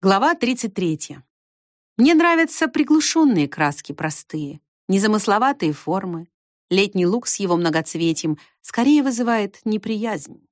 Глава 33. Мне нравятся приглушенные краски, простые, незамысловатые формы. Летний лук с его многоцветием скорее вызывает неприязнь.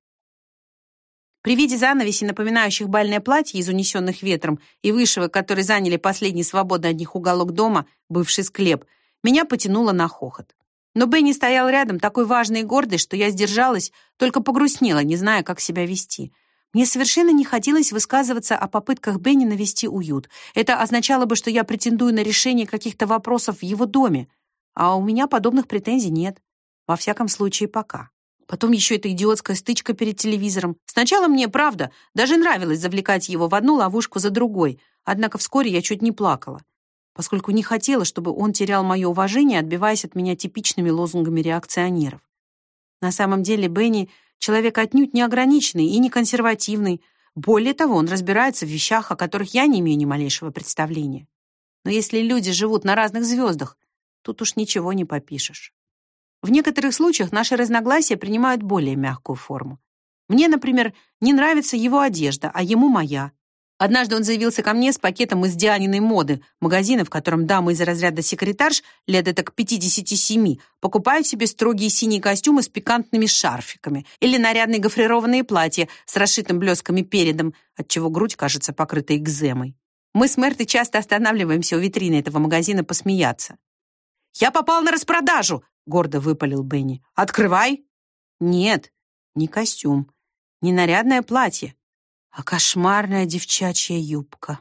При виде занавесей, напоминающих бальное платье из унесенных ветром и вышивок, которые заняли последний свободный от них уголок дома, бывший склеп, меня потянуло на хохот. Но Бенни стоял рядом, такой важный и гордый, что я сдержалась, только погрустнела, не зная, как себя вести — мне совершенно не хотелось высказываться о попытках Бенни навести уют. Это означало бы, что я претендую на решение каких-то вопросов в его доме. А у меня подобных претензий нет. Во всяком случае, пока. Потом еще эта идиотская стычка перед телевизором. Сначала мне, правда, даже нравилось завлекать его в одну ловушку за другой. Однако вскоре я чуть не плакала, поскольку не хотела, чтобы он терял мое уважение, отбиваясь от меня типичными лозунгами реакционеров. На самом деле Бенни Человек отнюдь не ограниченный и не консервативный. Более того, он разбирается в вещах, о которых я не имею ни малейшего представления. Но если люди живут на разных звездах, тут уж ничего не попишешь. В некоторых случаях наши разногласия принимают более мягкую форму. Мне, например, не нравится его одежда, а ему моя. Однажды он заявился ко мне с пакетом из Дианиной моды, магазина, в котором дамы из разряда секретарш лет это к 57 покупают себе строгие синие костюмы с пикантными шарфиками или нарядные гофрированные платья с расшитым блесками передом, отчего грудь кажется покрытой экземой. Мы с Мертой часто останавливаемся у витрины этого магазина посмеяться. «Я попал на распродажу!» — гордо выпалил Бенни. «Открывай!» «Нет, не костюм, не нарядное платье а кошмарная девчачья юбка.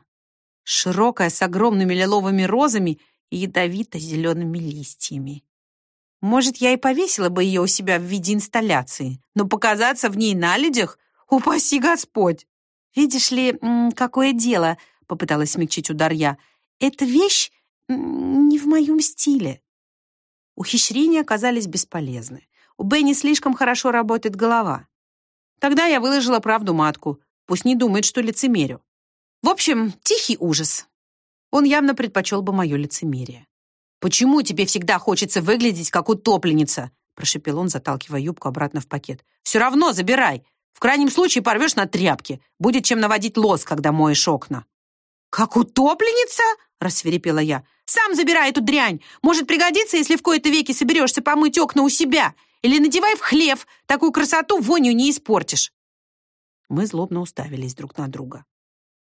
Широкая, с огромными лиловыми розами и ядовито-зелеными листьями. Может, я и повесила бы ее у себя в виде инсталляции, но показаться в ней на людях — упаси Господь! Видишь ли, какое дело, — попыталась смягчить удар я, — эта вещь не в моем стиле. Ухищрения оказались бесполезны. У Бенни слишком хорошо работает голова. Тогда я выложила правду матку. Пусть не думает, что лицемерю. В общем, тихий ужас. Он явно предпочел бы мое лицемерие. «Почему тебе всегда хочется выглядеть как утопленница?» прошепел он, заталкивая юбку обратно в пакет. «Все равно забирай. В крайнем случае порвешь на тряпке. Будет чем наводить лос, когда моешь окна». «Как утопленница?» — рассверепела я. «Сам забирай эту дрянь. Может пригодиться, если в кои-то веки соберешься помыть окна у себя. Или надевай в хлев. Такую красоту вонью не испортишь». Мы злобно уставились друг на друга.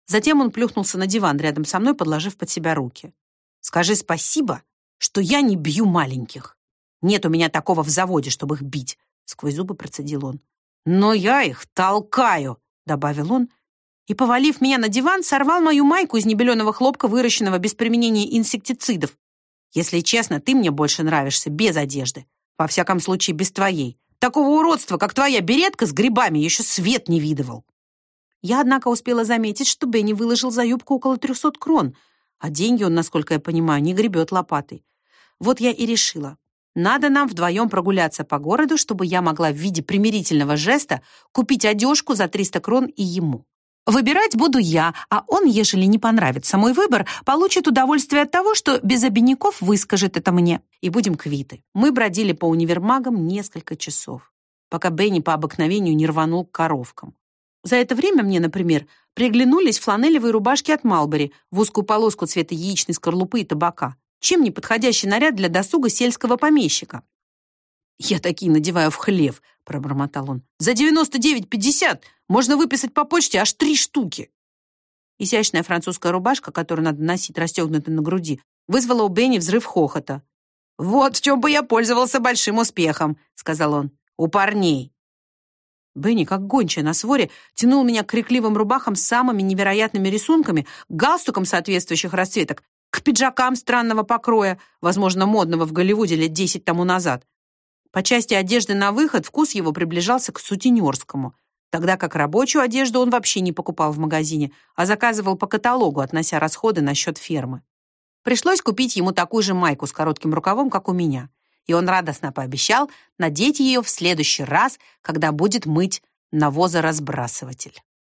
Затем он плюхнулся на диван рядом со мной, подложив под себя руки. «Скажи спасибо, что я не бью маленьких. Нет у меня такого в заводе, чтобы их бить», — сквозь зубы процедил он. «Но я их толкаю», — добавил он, и, повалив меня на диван, сорвал мою майку из небеленого хлопка, выращенного без применения инсектицидов. «Если честно, ты мне больше нравишься без одежды. Во всяком случае, без твоей. Такого уродства, как твоя беретка с грибами, еще свет не видывал. Я, однако, успела заметить, что Бенни выложил за юбку около трехсот крон, а деньги он, насколько я понимаю, не гребет лопатой. Вот я и решила. Надо нам вдвоем прогуляться по городу, чтобы я могла в виде примирительного жеста купить одежку за 300 крон и ему. Выбирать буду я, а он, ежели не понравится мой выбор, получит удовольствие от того, что без обиняков выскажет это мне. И будем квиты. Мы бродили по универмагам несколько часов, пока Бенни по обыкновению не рванул к коровкам. За это время мне, например, приглянулись фланелевые рубашки от Малбери в узкую полоску цвета яичной скорлупы и табака. Чем не подходящий наряд для досуга сельского помещика? «Я такие надеваю в хлев», — пробормотал он. «За 99,50 можно выписать по почте аж три штуки». Изящная французская рубашка, которую надо носить расстегнутой на груди, вызвала у Бенни взрыв хохота. «Вот в чем бы я пользовался большим успехом», — сказал он. «У парней». Бенни, как гончая на своре, тянул меня к крикливым рубахам с самыми невероятными рисунками, галстукам соответствующих расцветок, к пиджакам странного покроя, возможно, модного в Голливуде лет десять тому назад. По части одежды на выход вкус его приближался к сутенерскому, тогда как рабочую одежду он вообще не покупал в магазине, а заказывал по каталогу, относя расходы на счет фермы. Пришлось купить ему такую же майку с коротким рукавом, как у меня, и он радостно пообещал надеть ее в следующий раз, когда будет мыть навозоразбрасыватель.